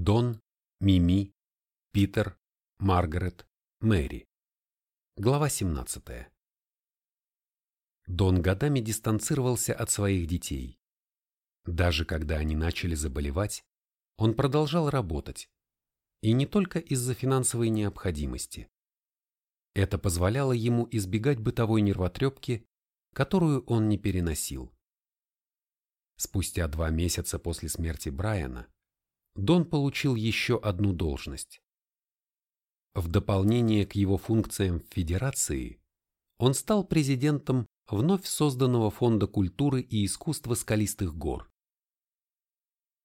Дон, Мими, Питер, Маргарет, Мэри. Глава 17. Дон годами дистанцировался от своих детей. Даже когда они начали заболевать, он продолжал работать. И не только из-за финансовой необходимости. Это позволяло ему избегать бытовой нервотрепки, которую он не переносил. Спустя два месяца после смерти Брайана Дон получил еще одну должность. В дополнение к его функциям в Федерации, он стал президентом вновь созданного Фонда культуры и искусства скалистых гор.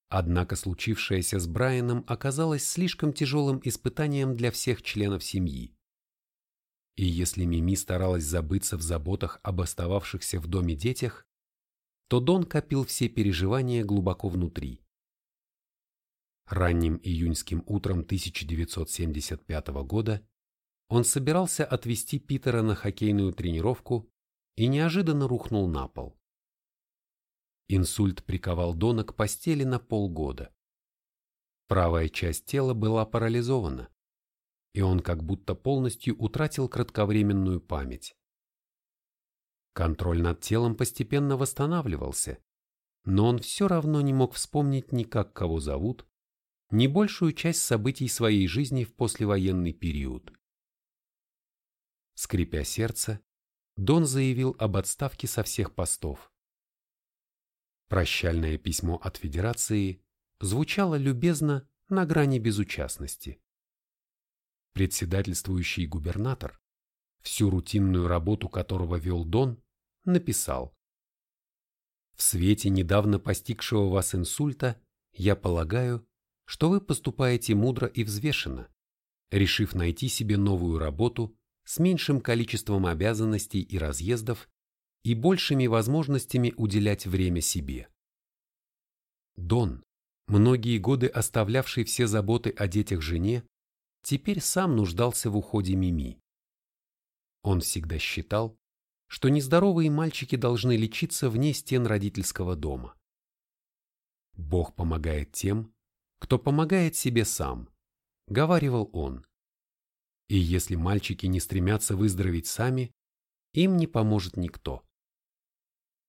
Однако случившееся с Брайаном оказалось слишком тяжелым испытанием для всех членов семьи. И если Мими старалась забыться в заботах об остававшихся в доме детях, то Дон копил все переживания глубоко внутри. Ранним июньским утром 1975 года он собирался отвезти Питера на хоккейную тренировку и неожиданно рухнул на пол. Инсульт приковал Дона к постели на полгода. Правая часть тела была парализована, и он как будто полностью утратил кратковременную память. Контроль над телом постепенно восстанавливался, но он все равно не мог вспомнить ни как кого зовут, ни большую часть событий своей жизни в послевоенный период. Скрипя сердце, Дон заявил об отставке со всех постов. Прощальное письмо от Федерации звучало любезно на грани безучастности. Председательствующий губернатор, всю рутинную работу которого вел Дон, написал «В свете недавно постигшего вас инсульта я полагаю, что вы поступаете мудро и взвешенно, решив найти себе новую работу с меньшим количеством обязанностей и разъездов и большими возможностями уделять время себе. Дон, многие годы оставлявший все заботы о детях жене, теперь сам нуждался в уходе Мими. Он всегда считал, что нездоровые мальчики должны лечиться вне стен родительского дома. Бог помогает тем, кто помогает себе сам, говаривал он. И если мальчики не стремятся выздороветь сами, им не поможет никто.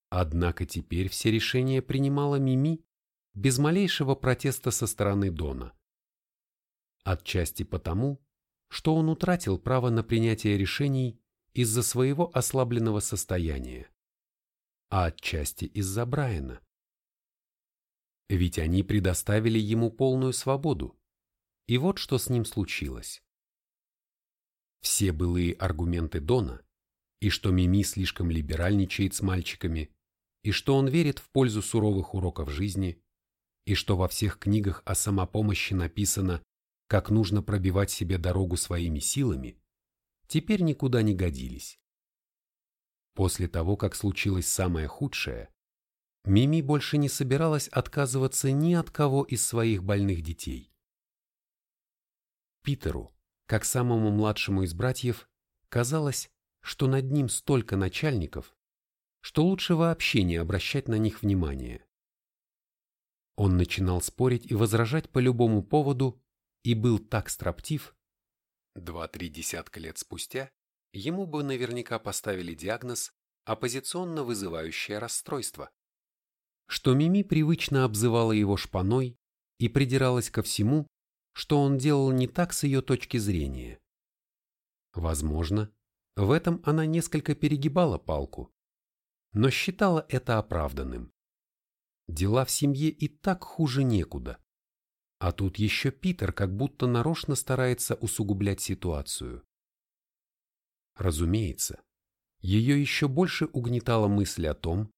Однако теперь все решения принимала Мими без малейшего протеста со стороны Дона. Отчасти потому, что он утратил право на принятие решений из-за своего ослабленного состояния, а отчасти из-за Брайана. Ведь они предоставили ему полную свободу. И вот что с ним случилось. Все былые аргументы Дона, и что Мими слишком либеральничает с мальчиками, и что он верит в пользу суровых уроков жизни, и что во всех книгах о самопомощи написано, как нужно пробивать себе дорогу своими силами, теперь никуда не годились. После того, как случилось самое худшее, Мими больше не собиралась отказываться ни от кого из своих больных детей. Питеру, как самому младшему из братьев, казалось, что над ним столько начальников, что лучше вообще не обращать на них внимания. Он начинал спорить и возражать по любому поводу и был так строптив, Два-три десятка лет спустя ему бы наверняка поставили диагноз оппозиционно вызывающее расстройство, что Мими привычно обзывала его шпаной и придиралась ко всему, что он делал не так с ее точки зрения. Возможно, в этом она несколько перегибала палку, но считала это оправданным. Дела в семье и так хуже некуда. А тут еще Питер как будто нарочно старается усугублять ситуацию. Разумеется, ее еще больше угнетала мысль о том,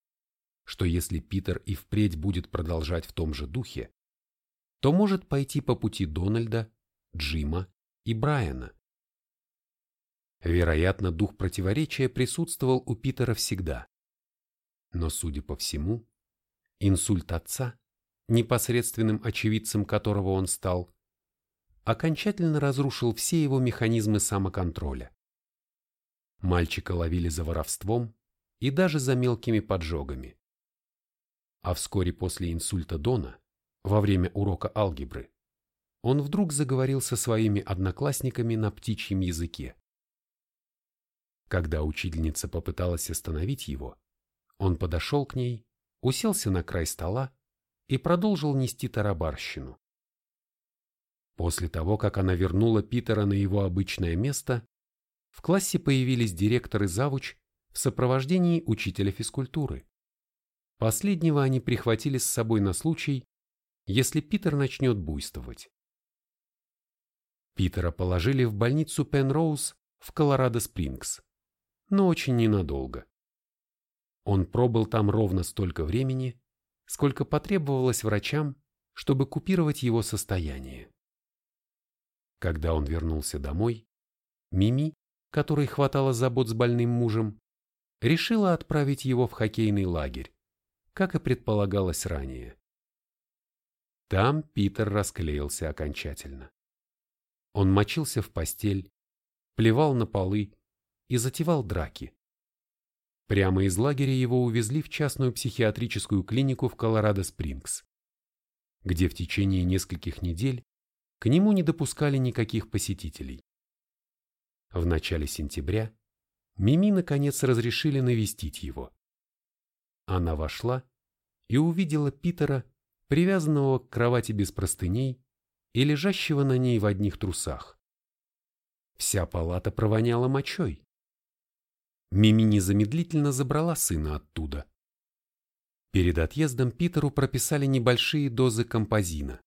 что если Питер и впредь будет продолжать в том же духе, то может пойти по пути Дональда, Джима и Брайана. Вероятно, дух противоречия присутствовал у Питера всегда. Но, судя по всему, инсульт отца непосредственным очевидцем которого он стал, окончательно разрушил все его механизмы самоконтроля. Мальчика ловили за воровством и даже за мелкими поджогами. А вскоре после инсульта Дона, во время урока алгебры, он вдруг заговорил со своими одноклассниками на птичьем языке. Когда учительница попыталась остановить его, он подошел к ней, уселся на край стола и продолжил нести тарабарщину. После того, как она вернула Питера на его обычное место, в классе появились директор и завуч в сопровождении учителя физкультуры. Последнего они прихватили с собой на случай, если Питер начнет буйствовать. Питера положили в больницу Пенроуз в Колорадо-Спрингс, но очень ненадолго. Он пробыл там ровно столько времени, сколько потребовалось врачам, чтобы купировать его состояние. Когда он вернулся домой, Мими, которой хватало забот с больным мужем, решила отправить его в хоккейный лагерь, как и предполагалось ранее. Там Питер расклеился окончательно. Он мочился в постель, плевал на полы и затевал драки. Прямо из лагеря его увезли в частную психиатрическую клинику в Колорадо-Спрингс, где в течение нескольких недель к нему не допускали никаких посетителей. В начале сентября Мими наконец разрешили навестить его. Она вошла и увидела Питера, привязанного к кровати без простыней и лежащего на ней в одних трусах. Вся палата провоняла мочой. Мими незамедлительно забрала сына оттуда. Перед отъездом Питеру прописали небольшие дозы композина,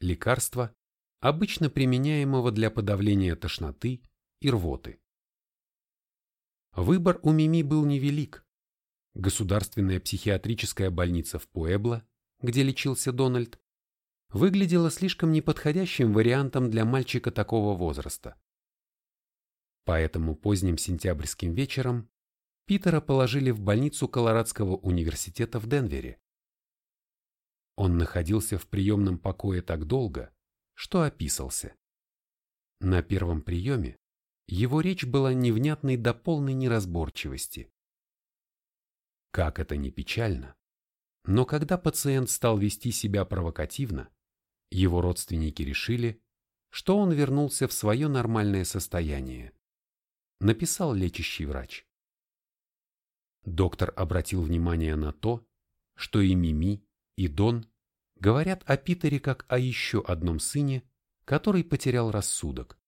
лекарства, обычно применяемого для подавления тошноты и рвоты. Выбор у Мими был невелик. Государственная психиатрическая больница в Пуэбло, где лечился Дональд, выглядела слишком неподходящим вариантом для мальчика такого возраста. Поэтому поздним сентябрьским вечером Питера положили в больницу Колорадского университета в Денвере. Он находился в приемном покое так долго, что описался. На первом приеме его речь была невнятной до полной неразборчивости. Как это ни печально, но когда пациент стал вести себя провокативно, его родственники решили, что он вернулся в свое нормальное состояние написал лечащий врач. Доктор обратил внимание на то, что и Мими, и Дон говорят о Питере как о еще одном сыне, который потерял рассудок.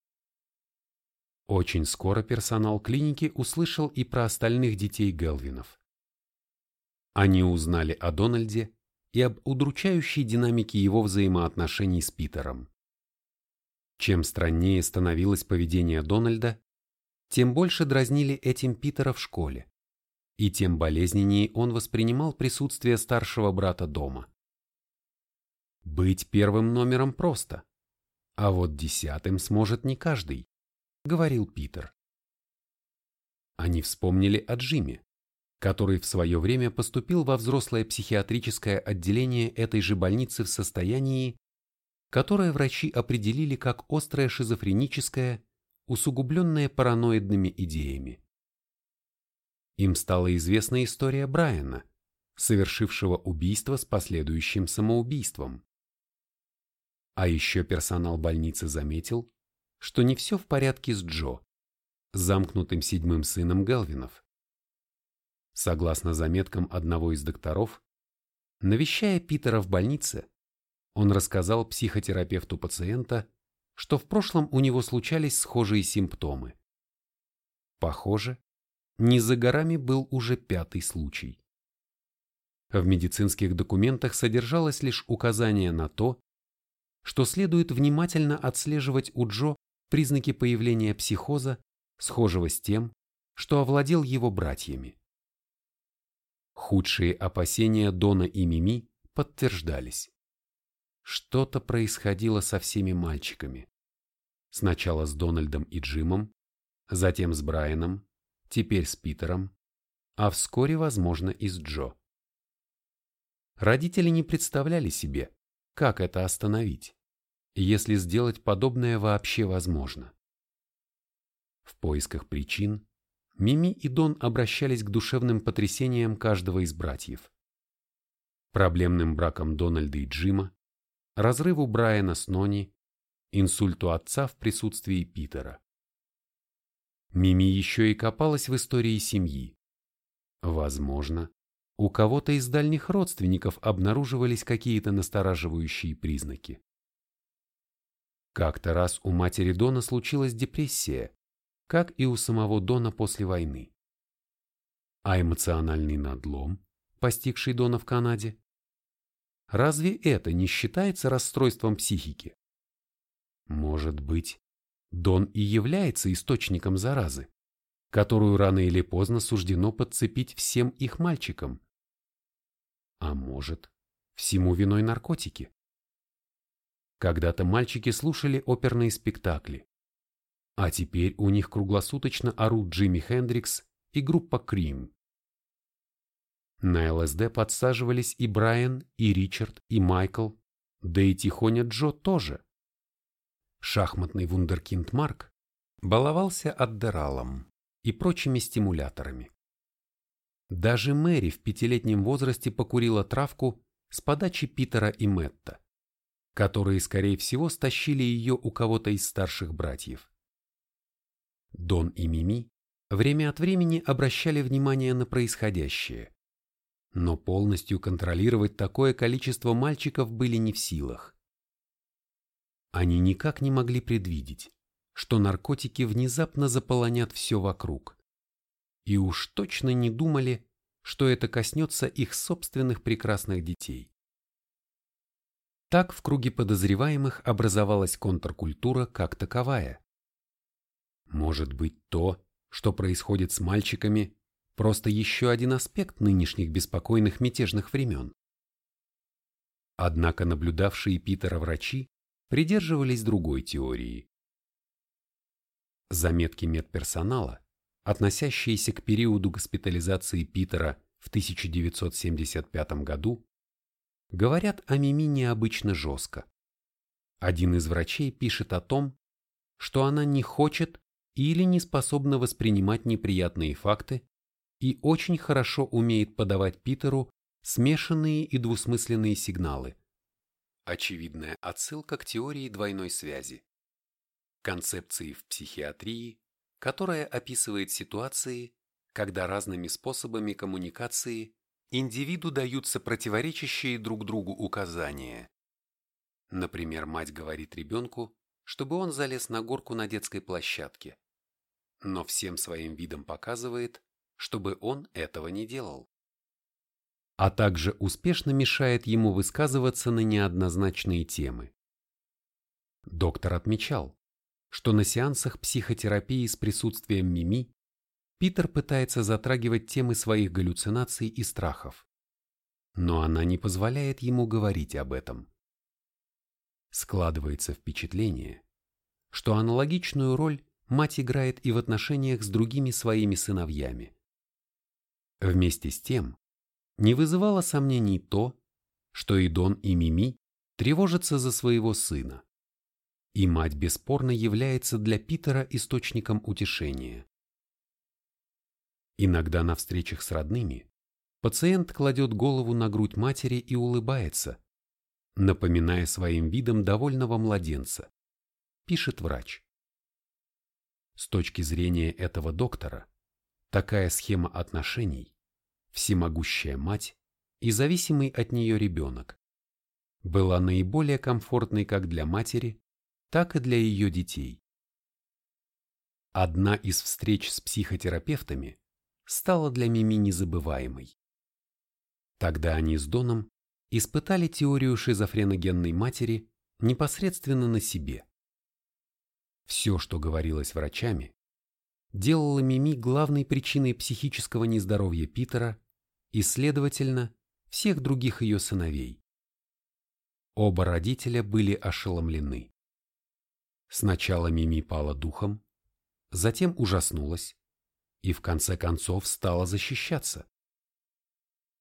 Очень скоро персонал клиники услышал и про остальных детей Гелвинов. Они узнали о Дональде и об удручающей динамике его взаимоотношений с Питером. Чем страннее становилось поведение Дональда, тем больше дразнили этим Питера в школе, и тем болезненнее он воспринимал присутствие старшего брата дома. Быть первым номером просто, а вот десятым сможет не каждый, говорил Питер. Они вспомнили о Джиме, который в свое время поступил во взрослое психиатрическое отделение этой же больницы в состоянии, которое врачи определили как острое шизофреническое усугубленное параноидными идеями. Им стала известна история Брайана, совершившего убийство с последующим самоубийством. А еще персонал больницы заметил, что не все в порядке с Джо, замкнутым седьмым сыном Гелвинов. Согласно заметкам одного из докторов, навещая Питера в больнице, он рассказал психотерапевту пациента что в прошлом у него случались схожие симптомы. Похоже, не за горами был уже пятый случай. В медицинских документах содержалось лишь указание на то, что следует внимательно отслеживать у Джо признаки появления психоза, схожего с тем, что овладел его братьями. Худшие опасения Дона и Мими подтверждались. Что-то происходило со всеми мальчиками. Сначала с Дональдом и Джимом, затем с Брайаном, теперь с Питером, а вскоре, возможно, и с Джо. Родители не представляли себе, как это остановить, если сделать подобное вообще возможно. В поисках причин Мими и Дон обращались к душевным потрясениям каждого из братьев. Проблемным браком Дональда и Джима, разрыву Брайана с Нони инсульту отца в присутствии Питера. Мими еще и копалась в истории семьи. Возможно, у кого-то из дальних родственников обнаруживались какие-то настораживающие признаки. Как-то раз у матери Дона случилась депрессия, как и у самого Дона после войны. А эмоциональный надлом, постигший Дона в Канаде, разве это не считается расстройством психики? Может быть, Дон и является источником заразы, которую рано или поздно суждено подцепить всем их мальчикам. А может, всему виной наркотики? Когда-то мальчики слушали оперные спектакли, а теперь у них круглосуточно орут Джимми Хендрикс и группа Крим. На ЛСД подсаживались и Брайан, и Ричард, и Майкл, да и тихоня Джо тоже. Шахматный вундеркинд Марк баловался аддералом и прочими стимуляторами. Даже Мэри в пятилетнем возрасте покурила травку с подачи Питера и Мэтта которые, скорее всего, стащили ее у кого-то из старших братьев. Дон и Мими время от времени обращали внимание на происходящее, но полностью контролировать такое количество мальчиков были не в силах. Они никак не могли предвидеть, что наркотики внезапно заполонят все вокруг, и уж точно не думали, что это коснется их собственных прекрасных детей. Так в круге подозреваемых образовалась контркультура как таковая. Может быть то, что происходит с мальчиками, просто еще один аспект нынешних беспокойных мятежных времен. Однако наблюдавшие Питера врачи придерживались другой теории. Заметки медперсонала, относящиеся к периоду госпитализации Питера в 1975 году, говорят о Мими необычно жестко. Один из врачей пишет о том, что она не хочет или не способна воспринимать неприятные факты и очень хорошо умеет подавать Питеру смешанные и двусмысленные сигналы. Очевидная отсылка к теории двойной связи. Концепции в психиатрии, которая описывает ситуации, когда разными способами коммуникации индивиду даются противоречащие друг другу указания. Например, мать говорит ребенку, чтобы он залез на горку на детской площадке, но всем своим видом показывает, чтобы он этого не делал. А также успешно мешает ему высказываться на неоднозначные темы. Доктор отмечал, что на сеансах психотерапии с присутствием Мими Питер пытается затрагивать темы своих галлюцинаций и страхов. Но она не позволяет ему говорить об этом. Складывается впечатление, что аналогичную роль мать играет и в отношениях с другими своими сыновьями. Вместе с тем, не вызывало сомнений то, что и Дон, и Мими тревожатся за своего сына. И мать бесспорно является для Питера источником утешения. Иногда на встречах с родными пациент кладет голову на грудь матери и улыбается, напоминая своим видом довольного младенца, пишет врач. С точки зрения этого доктора, такая схема отношений, всемогущая мать и зависимый от нее ребенок, была наиболее комфортной как для матери, так и для ее детей. Одна из встреч с психотерапевтами стала для Мими незабываемой. Тогда они с Доном испытали теорию шизофреногенной матери непосредственно на себе. Все, что говорилось врачами, делало Мими главной причиной психического нездоровья Питера и, следовательно, всех других ее сыновей. Оба родителя были ошеломлены. Сначала Мими пала духом, затем ужаснулась, и в конце концов стала защищаться.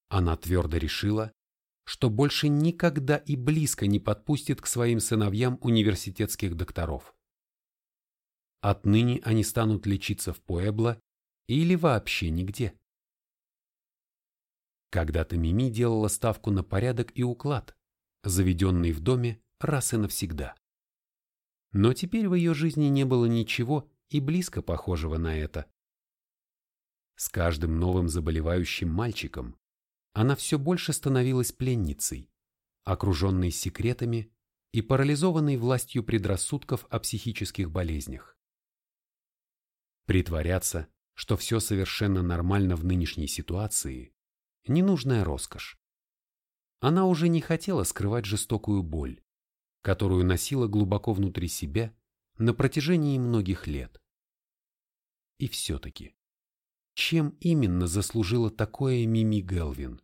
Она твердо решила, что больше никогда и близко не подпустит к своим сыновьям университетских докторов. Отныне они станут лечиться в Пуэбло или вообще нигде. Когда-то Мими делала ставку на порядок и уклад, заведенный в доме раз и навсегда. Но теперь в ее жизни не было ничего и близко похожего на это. С каждым новым заболевающим мальчиком она все больше становилась пленницей, окруженной секретами и парализованной властью предрассудков о психических болезнях. Притворяться, что все совершенно нормально в нынешней ситуации – ненужная роскошь. Она уже не хотела скрывать жестокую боль, которую носила глубоко внутри себя на протяжении многих лет. И все-таки, чем именно заслужила такое Мими Гелвин?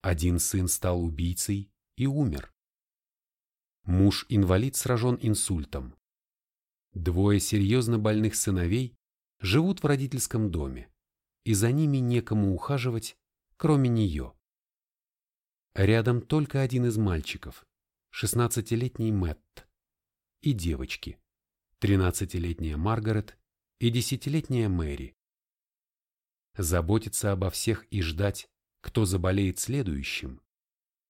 Один сын стал убийцей и умер. Муж-инвалид сражен инсультом. Двое серьезно больных сыновей живут в родительском доме, и за ними некому ухаживать, кроме нее. Рядом только один из мальчиков, 16-летний Мэтт, и девочки, 13-летняя Маргарет и 10-летняя Мэри. Заботиться обо всех и ждать, кто заболеет следующим,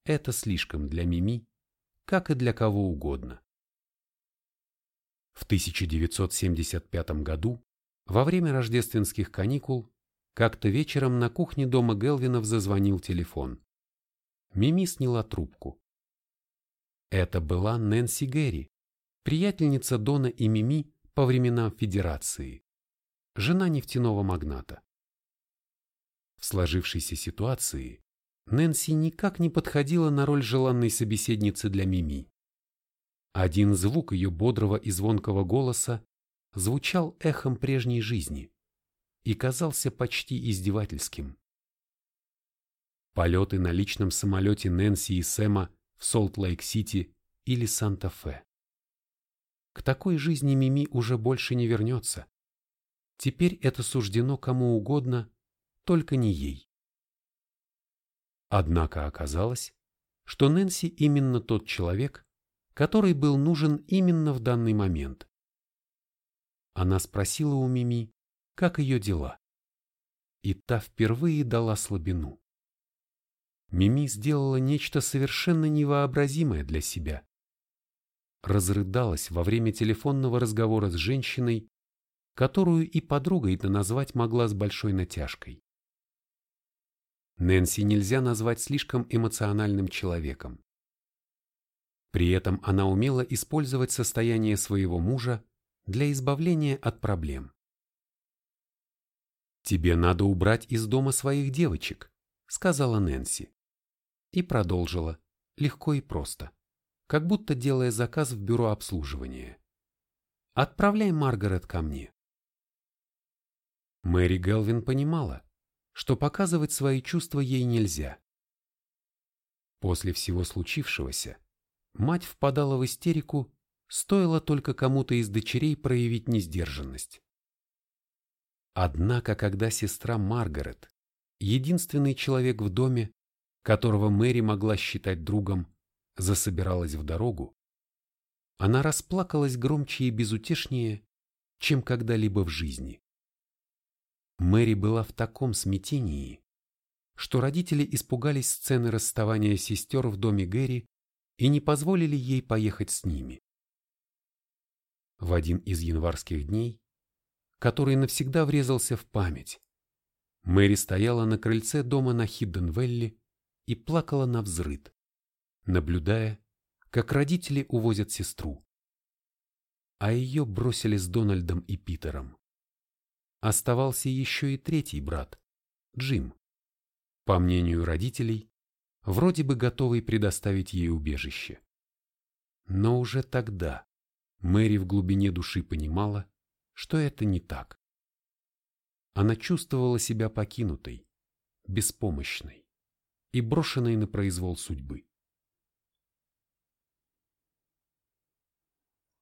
это слишком для Мими, как и для кого угодно. В 1975 году, во время рождественских каникул, как-то вечером на кухне дома Гелвинов зазвонил телефон. Мими сняла трубку. Это была Нэнси Гэри, приятельница Дона и Мими по временам Федерации, жена нефтяного магната. В сложившейся ситуации Нэнси никак не подходила на роль желанной собеседницы для Мими. Один звук ее бодрого и звонкого голоса звучал эхом прежней жизни и казался почти издевательским. Полеты на личном самолете Нэнси и Сэма в Солт-Лейк-Сити или Санта-Фе. К такой жизни Мими уже больше не вернется. Теперь это суждено кому угодно, только не ей. Однако оказалось, что Нэнси именно тот человек, который был нужен именно в данный момент. Она спросила у Мими, как ее дела. И та впервые дала слабину. Мими сделала нечто совершенно невообразимое для себя. Разрыдалась во время телефонного разговора с женщиной, которую и подругой-то назвать могла с большой натяжкой. Нэнси нельзя назвать слишком эмоциональным человеком. При этом она умела использовать состояние своего мужа для избавления от проблем. «Тебе надо убрать из дома своих девочек», — сказала Нэнси и продолжила, легко и просто, как будто делая заказ в бюро обслуживания. «Отправляй Маргарет ко мне». Мэри Гелвин понимала, что показывать свои чувства ей нельзя. После всего случившегося мать впадала в истерику, стоило только кому-то из дочерей проявить несдержанность. Однако, когда сестра Маргарет, единственный человек в доме, которого Мэри могла считать другом, засобиралась в дорогу, она расплакалась громче и безутешнее, чем когда-либо в жизни. Мэри была в таком смятении, что родители испугались сцены расставания сестер в доме Гэри и не позволили ей поехать с ними. В один из январских дней, который навсегда врезался в память, Мэри стояла на крыльце дома на Хидденвелли и плакала на взрыд, наблюдая, как родители увозят сестру. А ее бросили с Дональдом и Питером. Оставался еще и третий брат, Джим. По мнению родителей, вроде бы готовый предоставить ей убежище. Но уже тогда Мэри в глубине души понимала, что это не так. Она чувствовала себя покинутой, беспомощной и брошенной на произвол судьбы.